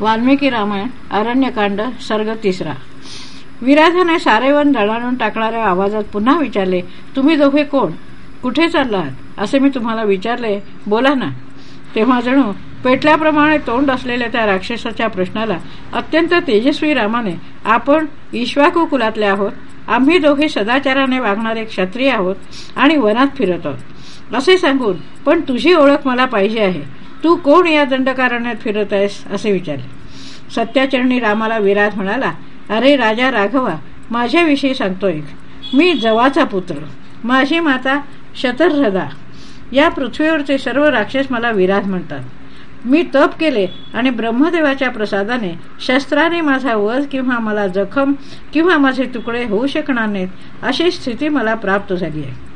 वाल्मिकी रामायण अरण्यकांड सर्ग तिसरा. विराधाने सारेवन दळाणून टाकणाऱ्या आवाजात पुन्हा विचारले तुम्ही दोघे कोण? कुठे चाललात? असे मी तुम्हाला विचारले बोला ना. तेव्हा जणू पेटल्याप्रमाणे तोंड असलेल्या त्या राक्षसाच्या प्रश्नाला अत्यंत तेजस्वी रामाने आपण ईश्वाकू कुलातले आहोत. आम्ही दोघे सदाचाराने वागणारे क्षत्रिय आहोत आणि वनात फिरत आहोत. असे सांगून पण तुझी ओळख मला पाहिजे आहे. तू कोण या दंडकारण्यात फिरत आहेस? असे विचारले. सत्याचरणी रामाला विराज म्हणाला अरे राजा राघवा माझ्याविषयी सांगतोय मी जवाचा पुत्र. माझी माता शतरहदा. या पृथ्वीवरचे सर्व राक्षस मला विराज म्हणतात. मी तप केले आणि ब्रह्मदेवाच्या प्रसादाने शस्त्राने माझा वध किंवा मला जखम किंवा माझे तुकडे होऊ शकणार नाहीत अशी स्थिती मला प्राप्त झाली आहे.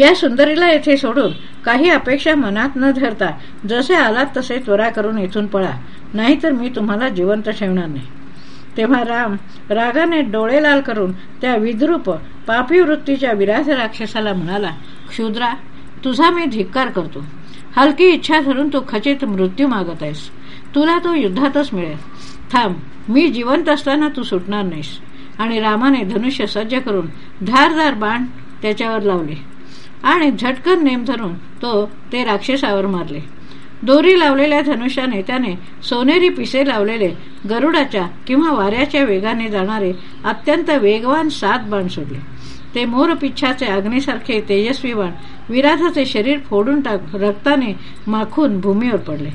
या सुंदरीला येथे सोडून काही अपेक्षा मनात न धरता जसे आलात तसे त्वरा करून इथून पळा. नाहीतर मी तुम्हाला जिवंत ठेवणार नाही. तेव्हा राम रागाने डोळे लाल करून त्या विद्रूप पापी वृत्तीच्या विराध राक्षसाला म्हणाला क्षुद्रा तुझा मी धिक्कार करतो. हलकी इच्छा धरून तू खचित मृत्यू मागत आहेस. तुला तो युद्धातच मिळेल. थांब मी जिवंत असताना तू सुटणार नाहीस. आणि रामाने धनुष्य सज्ज करून धारदार बाण त्याच्यावर लावले. आणि झटकन नेम धरून तो ते राक्षसावर मारले. दोरी लावलेल्या धनुष्याने त्याने सोनेरी पिसे लावलेले गरुडाच्या किंवा वाऱ्याच्या वेगाने जाणारे अत्यंत वेगवान सात बाण सोडले. ते मोरपिच्छाचे अग्नीसारखे तेजस्वी बाण विराधाचे शरीर फोडून टाक रक्ताने माखून भूमीवर पडले.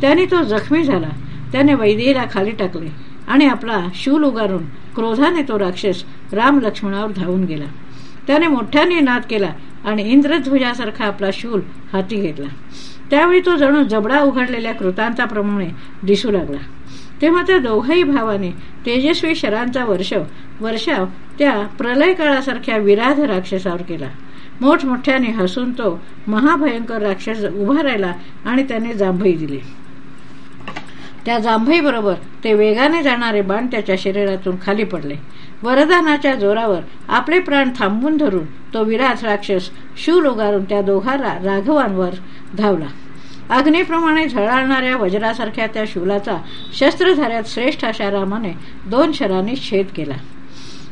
त्याने तो जखमी झाला. त्याने वैदेहीला खाली टाकले आणि आपला शूल उगारून क्रोधाने तो राक्षस राम लक्ष्मणावर धावून गेला. त्याने मोठ्याने नाद केला आणि इंद्रध्वजासारखा आपला शूल हाती घेतला. त्यावेळी तो जणू जबडा उघडलेल्या कृतांताप्रमाणे दिसू लागला. तेव्हा त्या दोघही भावाने तेजस्वी शरांचा वर्षव वर्षाव त्या प्रलय काळासारख्या विराध राक्षसावर केला. मोठमोठ्याने हसून तो महाभयंकर राक्षस उभा राहिला आणि त्याने जांभई दिली. त्या जांभई बरोबर ते वेगाने जाणारे बाण त्याच्या शरीरातून खाली पडले. वरदानाच्या जोरावर आपले प्राण थांबून धरून तो विराट राक्षस शूल उगारून त्या दोघा राघवांवर धावला. अग्नीप्रमाणे झळाळणाऱ्या वज्रासारख्या त्या शूलाचा शस्त्रधाऱ्यात श्रेष्ठ अशा रामाने दोन शरांनी छेद केला.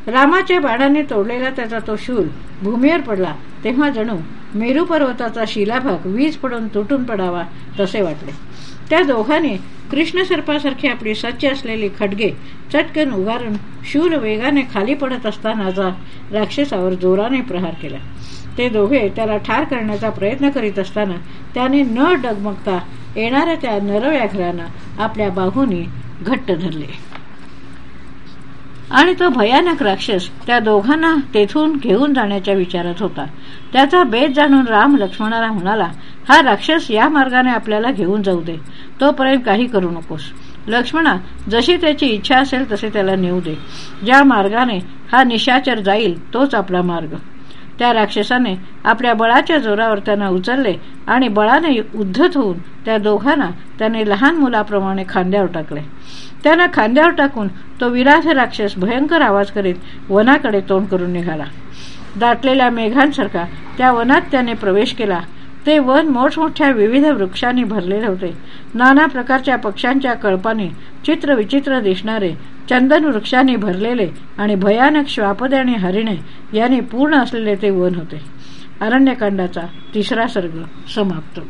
रामाच्या बाणाने तोडलेला त्याचा तो शूल भूमीवर पडला तेव्हा जणू मेरू पर्वताचा शिलाभाग वीज पडून तुटून पडावा तसे वाटले. त्या दोघांनी कृष्ण सर्पासारखी आपली सज्ज असलेली खडगे चटकन उगारून शूर वेगाने खाली पडत असतानाचा राक्षसावर जोराने प्रहार केला. ते दोघे त्याला ठार करण्याचा प्रयत्न करीत असताना त्याने न डगमगता येणाऱ्या त्या नरव्याघ्रानं आपल्या बाहूनी घट्ट धरले. आणि तो भयानक राक्षस त्या दोघांना तेथून घेऊन जाण्याच्या विचारात होता. त्याचा बेत जाणून राम लक्ष्मणाला म्हणाला हा राक्षस या मार्गाने आपल्याला घेऊन जाऊ दे. तोपर्यंत काही करू नकोस. लक्ष्मणा जशी त्याची इच्छा असेल तसे त्याला नेऊ दे. ज्या मार्गाने हा निशाचर जाईल तोच आपला मार्ग. त्या राक्षसाने आपल्या बळाच्या जोरावर त्यांना उचलले आणि बळाने उद्धत होऊन त्या दोघांना त्याने लहान मुलाप्रमाणे खांद्यावर टाकले. त्यांना खांद्यावर टाकून तो विराध राक्षस भयंकर आवाज करीत वनाकडे तोंड करून निघाला. दाटलेल्या मेघांसारखा त्या वनात त्याने प्रवेश केला ते वन मोठमोठ्या विविध वृक्षांनी भरलेले होते. नाना प्रकारच्या पक्ष्यांच्या कळपाने चित्र विचित्र दिसणारे चंदन वृक्षांनी भरलेले आणि भयानक श्वापदे आणि हरिणे यांनी पूर्ण असलेले ते वन होते. अरण्यकांडाचा तिसरा सर्ग समाप्त.